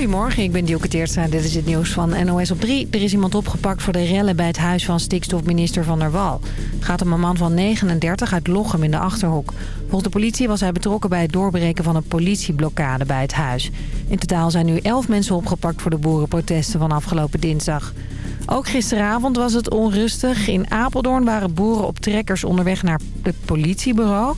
Goedemorgen, ik ben Dielke Teertstra dit is het nieuws van NOS op 3. Er is iemand opgepakt voor de rellen bij het huis van stikstofminister Van der Wal. Gaat om een man van 39 uit Lochem in de Achterhoek. Volgens de politie was hij betrokken bij het doorbreken van een politieblokkade bij het huis. In totaal zijn nu 11 mensen opgepakt voor de boerenprotesten van afgelopen dinsdag. Ook gisteravond was het onrustig. In Apeldoorn waren boeren op trekkers onderweg naar het politiebureau.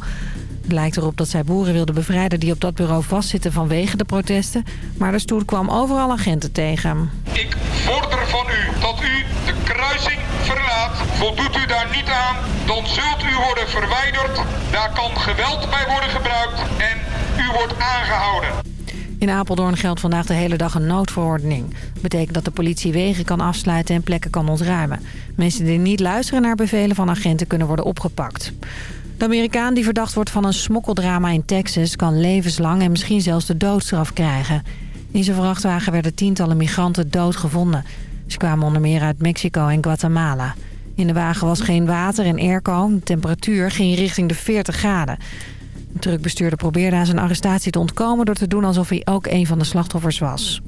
Het lijkt erop dat zij boeren wilden bevrijden die op dat bureau vastzitten vanwege de protesten. Maar de stoet kwam overal agenten tegen. Ik vorder van u dat u de kruising verlaat. Voldoet u daar niet aan, dan zult u worden verwijderd. Daar kan geweld bij worden gebruikt en u wordt aangehouden. In Apeldoorn geldt vandaag de hele dag een noodverordening. Dat betekent dat de politie wegen kan afsluiten en plekken kan ontruimen. Mensen die niet luisteren naar bevelen van agenten kunnen worden opgepakt. De Amerikaan die verdacht wordt van een smokkeldrama in Texas... kan levenslang en misschien zelfs de doodstraf krijgen. In zijn vrachtwagen werden tientallen migranten doodgevonden. Ze kwamen onder meer uit Mexico en Guatemala. In de wagen was geen water en airco. De temperatuur ging richting de 40 graden. De truckbestuurder probeerde aan zijn arrestatie te ontkomen... door te doen alsof hij ook een van de slachtoffers was.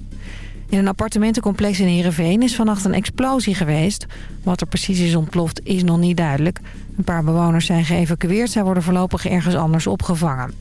In een appartementencomplex in Heerenveen is vannacht een explosie geweest. Wat er precies is ontploft is nog niet duidelijk. Een paar bewoners zijn geëvacueerd. Zij worden voorlopig ergens anders opgevangen.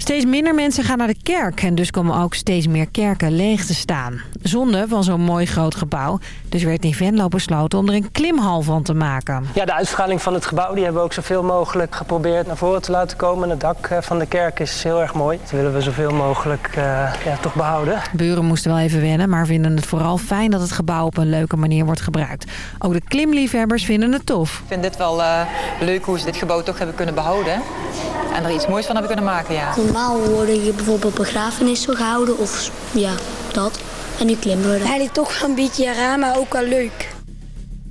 Steeds minder mensen gaan naar de kerk en dus komen ook steeds meer kerken leeg te staan. Zonde van zo'n mooi groot gebouw. Dus werd in Venlo besloten om er een klimhal van te maken. Ja, de uitstraling van het gebouw die hebben we ook zoveel mogelijk geprobeerd naar voren te laten komen. Het dak eh, van de kerk is heel erg mooi. Dat willen we zoveel mogelijk uh, ja, toch behouden. Buren moesten wel even wennen, maar vinden het vooral fijn dat het gebouw op een leuke manier wordt gebruikt. Ook de klimliefhebbers vinden het tof. Ik vind dit wel uh, leuk hoe ze dit gebouw toch hebben kunnen behouden. En er iets moois van hebben kunnen maken, ja. Normaal worden hier bijvoorbeeld begrafenissen gehouden of ja, dat. En nu klimmen we er. Eigenlijk toch een beetje raar, maar ook wel leuk.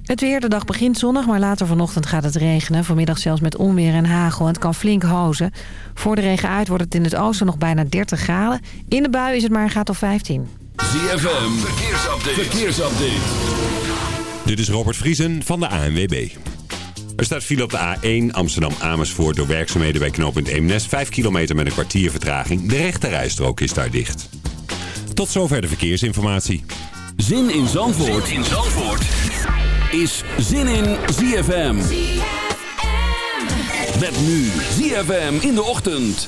Het weer, de dag begint zonnig, maar later vanochtend gaat het regenen. Vanmiddag zelfs met onweer en hagel. En het kan flink hozen. Voor de regen uit wordt het in het oosten nog bijna 30 graden. In de bui is het maar een graad of 15. ZFM, verkeersupdate. verkeersupdate. Dit is Robert Vriesen van de ANWB. Er staat file op de A1 Amsterdam-Amersfoort door werkzaamheden bij knooppunt Eemnes. 5 kilometer met een kwartier vertraging. De rechterrijstrook is daar dicht. Tot zover de verkeersinformatie. Zin in Zandvoort, zin in Zandvoort. is Zin in ZFM. Met nu ZFM in de ochtend.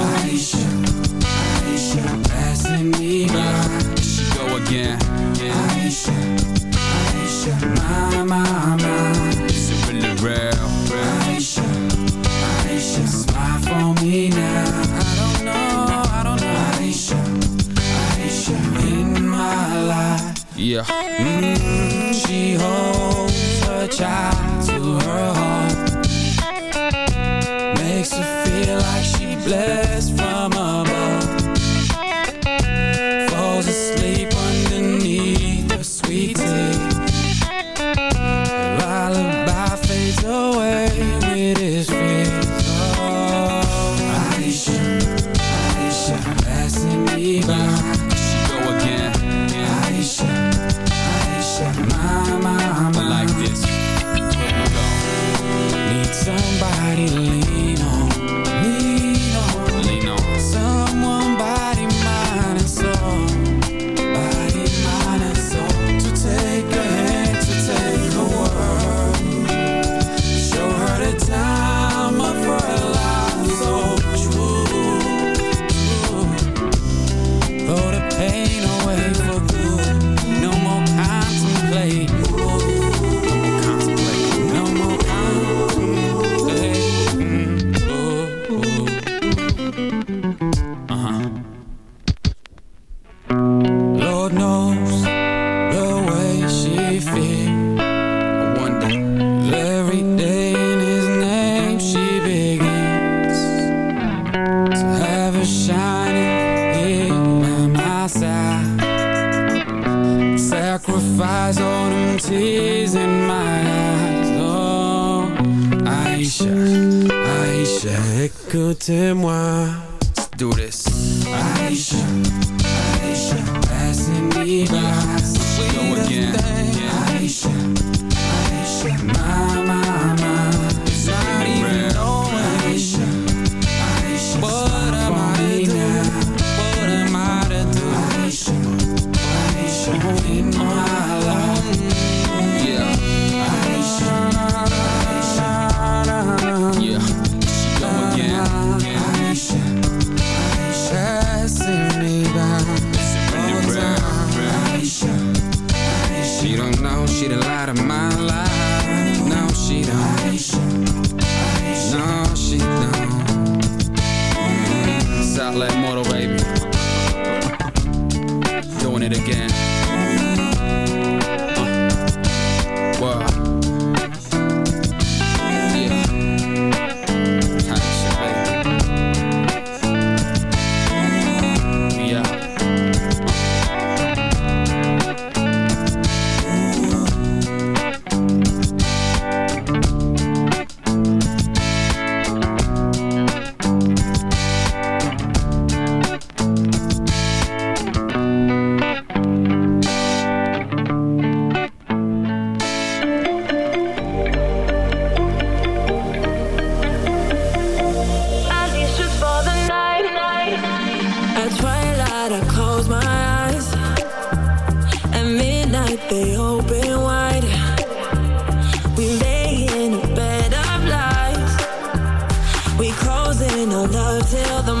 Is it really real? Aisha, Aisha, smile for me now. I don't know, I don't know. Aisha, Aisha, in my life. Yeah. Mm, she holds her child to her heart. Makes her feel like she blessed side Sacrifice all them tears in my eyes Oh, Aisha, Aisha, Écoutez-moi Let's do this. Aisha, Aisha, Passing me by love till the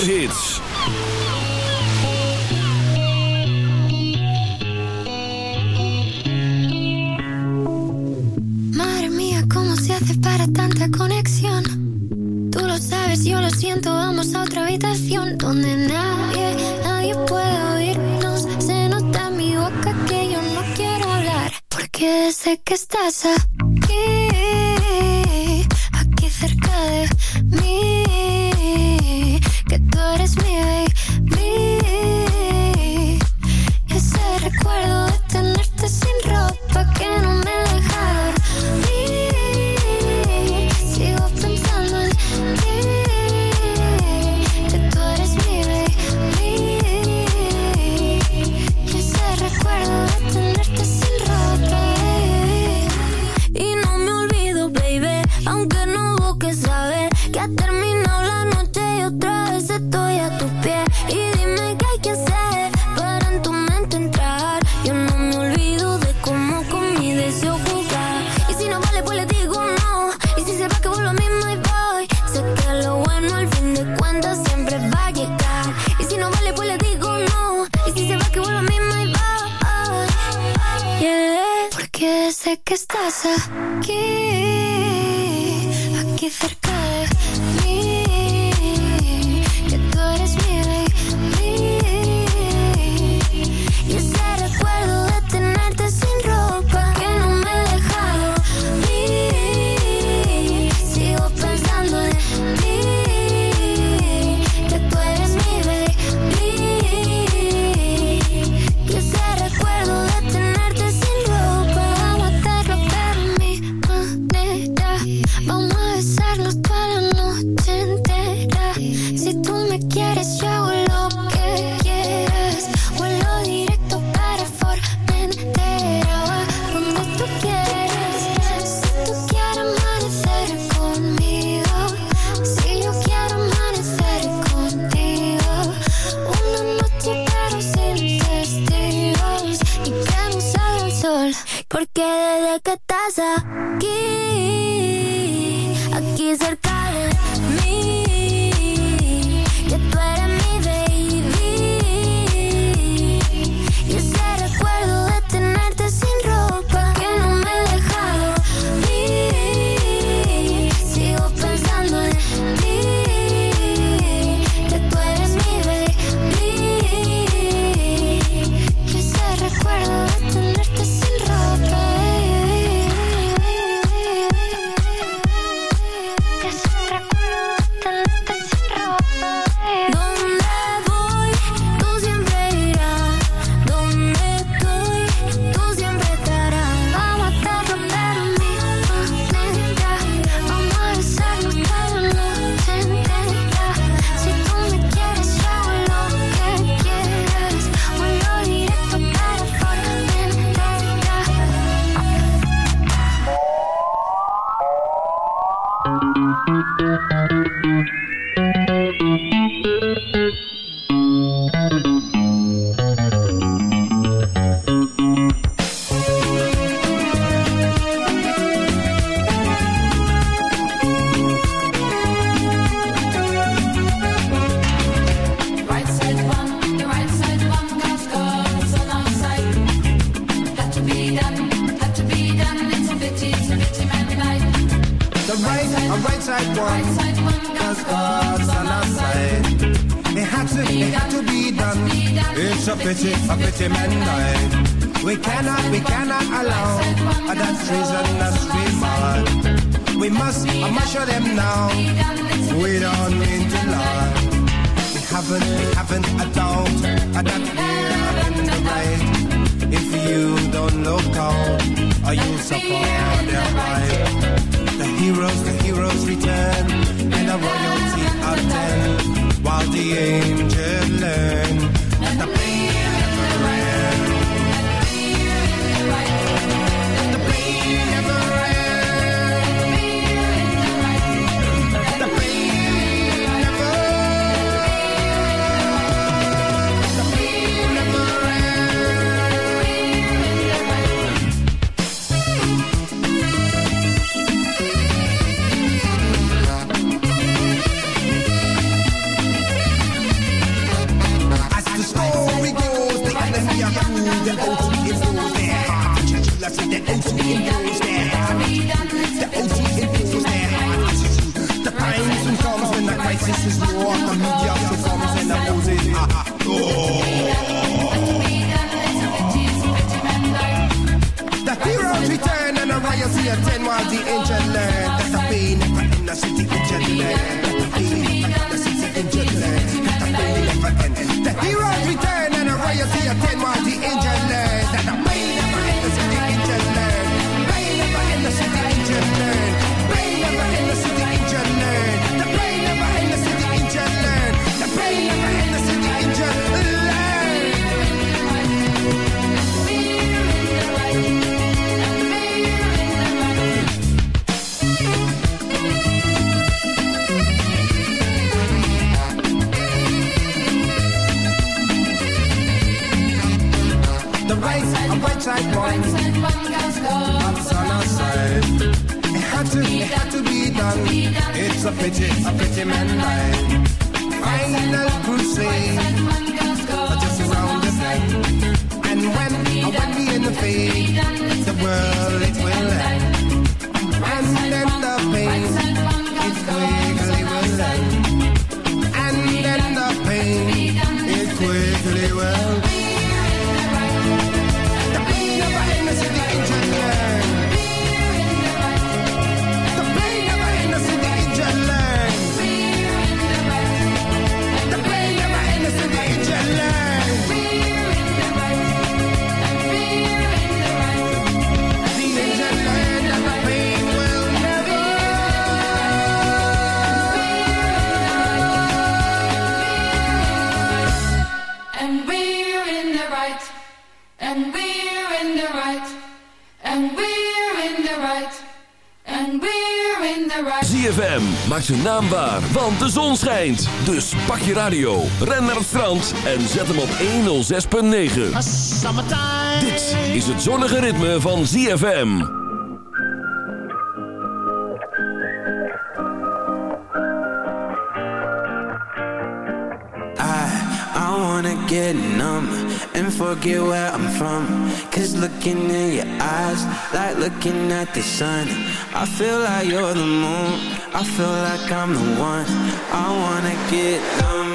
zomerhit. Leeuwen. want de zon schijnt. Dus pak je radio, ren naar het strand en zet hem op 106.9. Dit is het zonnige ritme van ZFM. I, I wanna get numb and forget where I'm from. Cause looking in your eyes, like looking at the sun. I feel like you're the moon. I feel like I'm the one I wanna get numb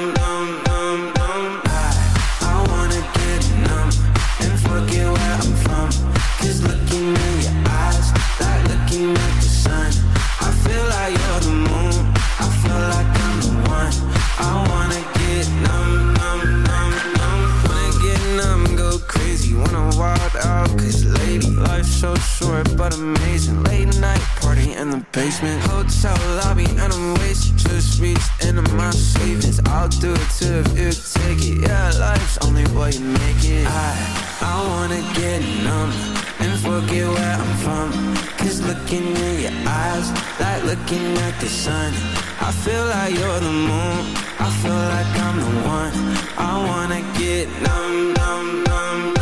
looking in your eyes Like looking at the sun. I feel like you're the moon. I feel like I'm the one. I wanna get numb, numb, numb, numb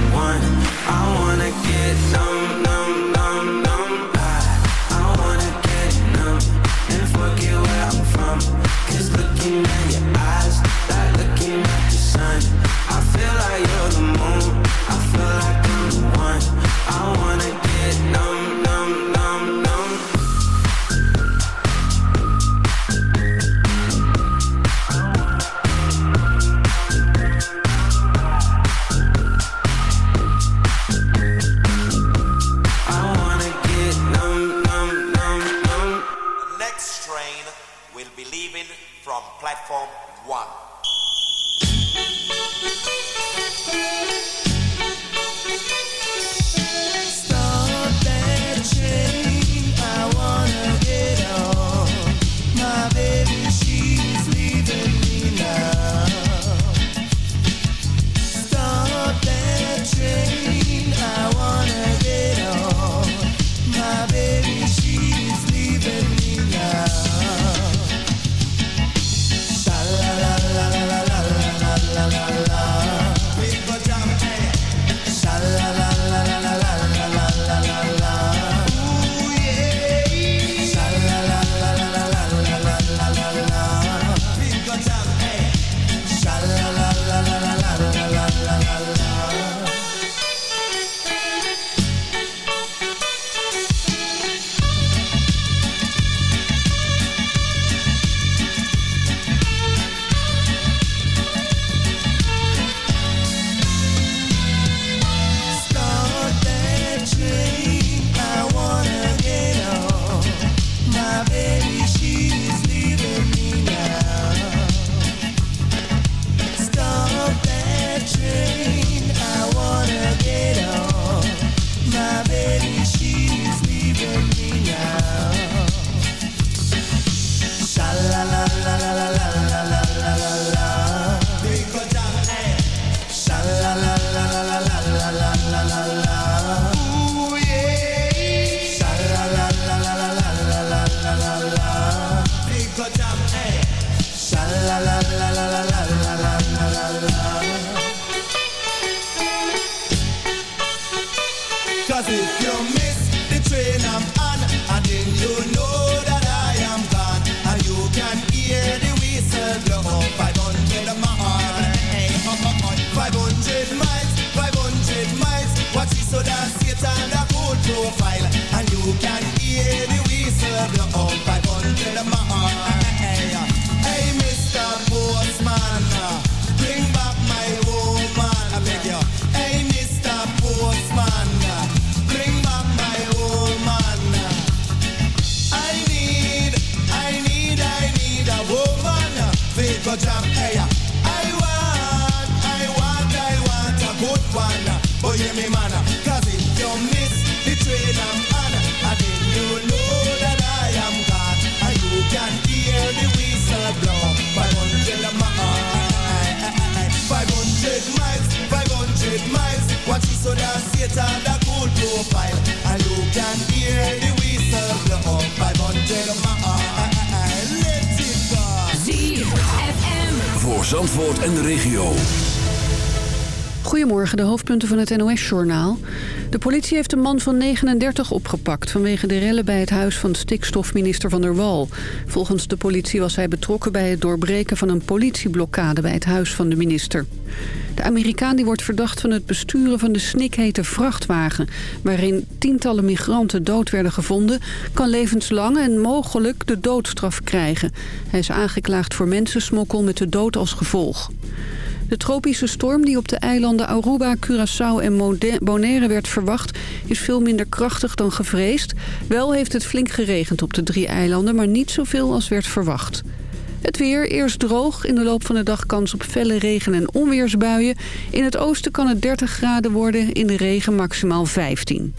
so file so that Satan the cool profile. And you can hear the whistle blow. 500 miles, let it go. ZFM. Voor Zandvoort en de regio. Goedemorgen, de hoofdpunten van het NOS-journaal. De politie heeft een man van 39 opgepakt... vanwege de rellen bij het huis van stikstofminister Van der Wal. Volgens de politie was hij betrokken bij het doorbreken van een politieblokkade... bij het huis van de minister. De Amerikaan die wordt verdacht van het besturen van de snikhete vrachtwagen... waarin tientallen migranten dood werden gevonden... kan levenslang en mogelijk de doodstraf krijgen. Hij is aangeklaagd voor mensensmokkel met de dood als gevolg. De tropische storm die op de eilanden Aruba, Curaçao en Bonaire werd verwacht... is veel minder krachtig dan gevreesd. Wel heeft het flink geregend op de drie eilanden, maar niet zoveel als werd verwacht. Het weer, eerst droog. In de loop van de dag kans op felle regen- en onweersbuien. In het oosten kan het 30 graden worden, in de regen maximaal 15.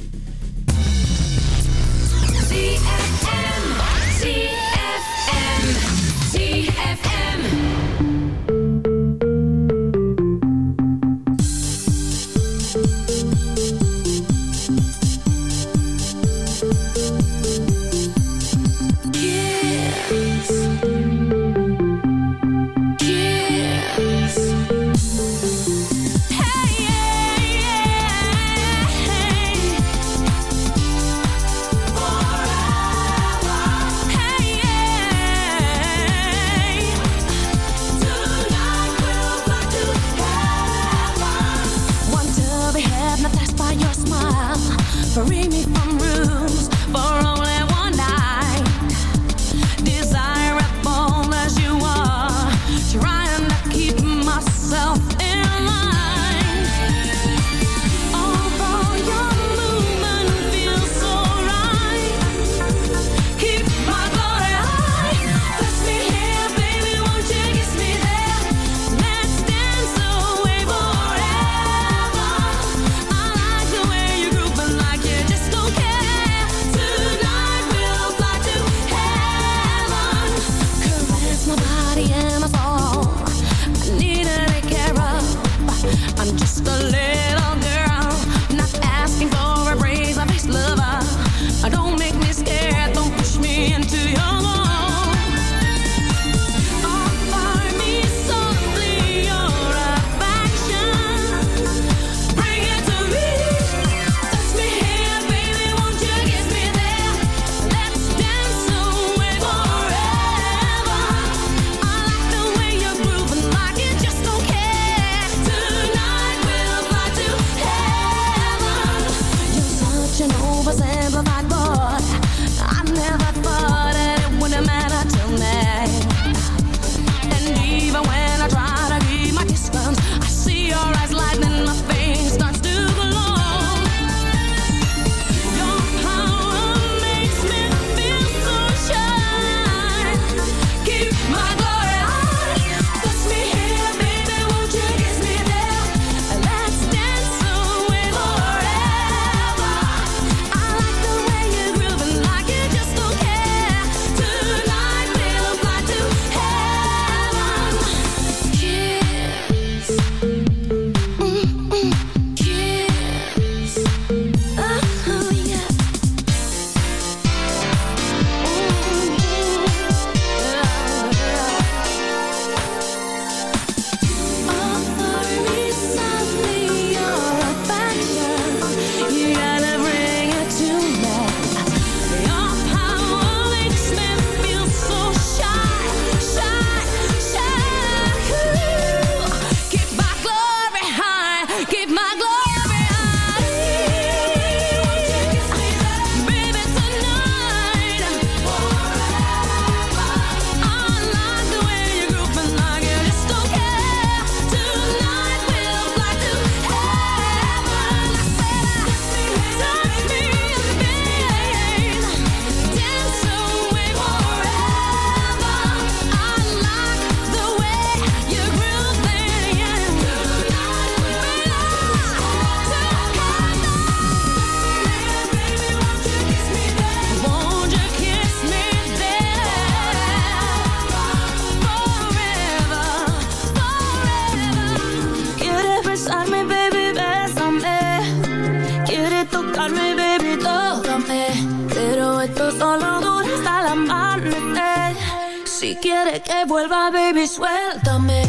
que vuelva, baby, suéltame.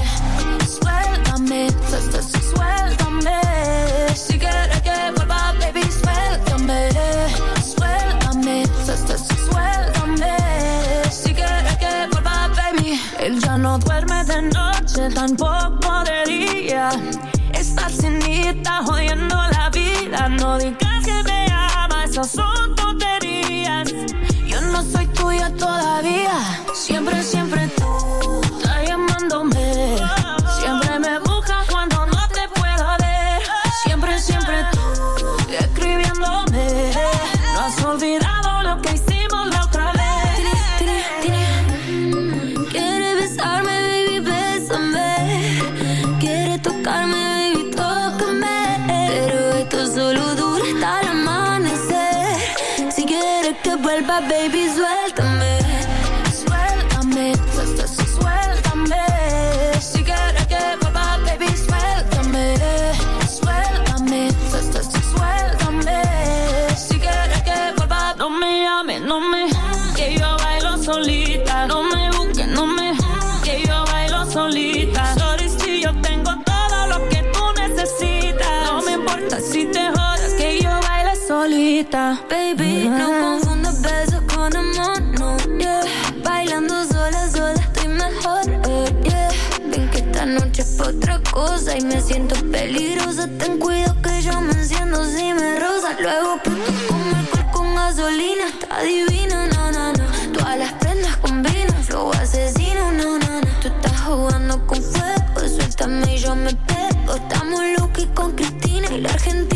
Suéltame, suéltame. Si quieres que vuelva, baby, suéltame. Suéltame, suéltame. Si quieres que vuelva, baby. Él ya no duerme de noche, tampoco de día. Estar sin ti está jodiendo la vida. No digas que me amas, asunto Peligrosa, ten cuidado que yo me enciendo si me rozas. Luego puto con alcohol con gasolina, está divina, na na na. Todas las prendas combinan, flow asesino, na na na. Tú estás jugando con fuego, suéltame y yo me pego. Estamos locos con Cristina y la Argentina.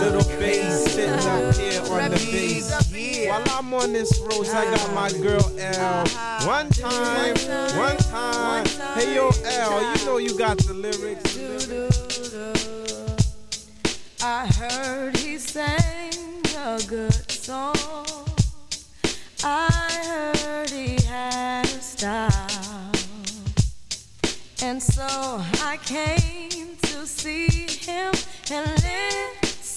Little bass sitting up here on the bass. While I'm on this road, I got my girl L. One time, one time. Hey yo, L, you know you got the lyrics. I heard he sang a good song. I heard he had a style. And so I came to see him and live.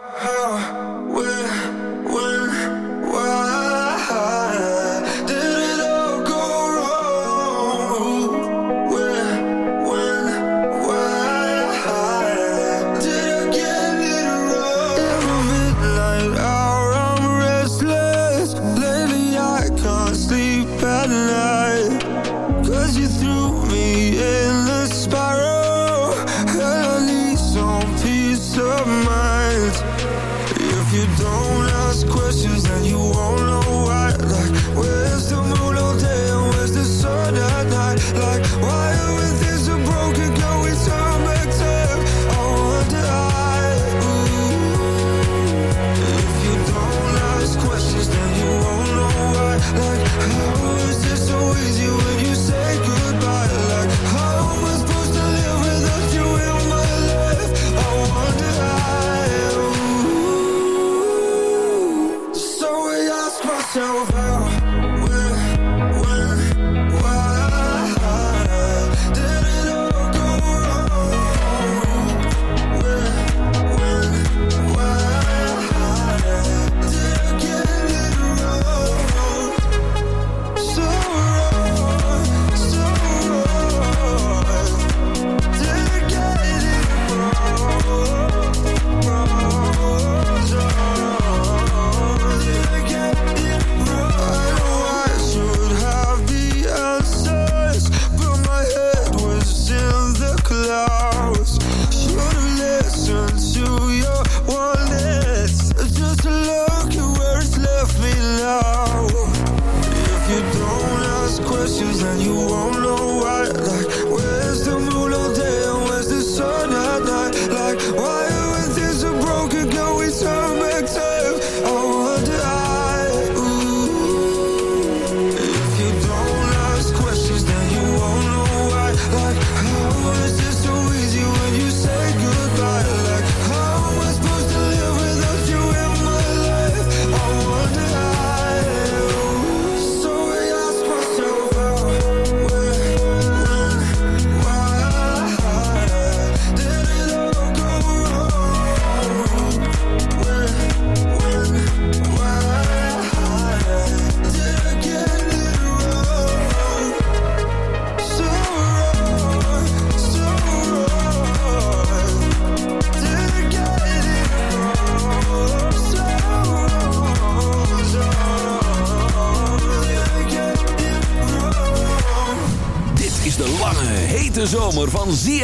How? you won't know why. like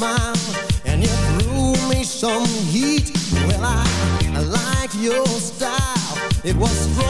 smile. And you threw me some heat. Well, I, I like your style. It was strong.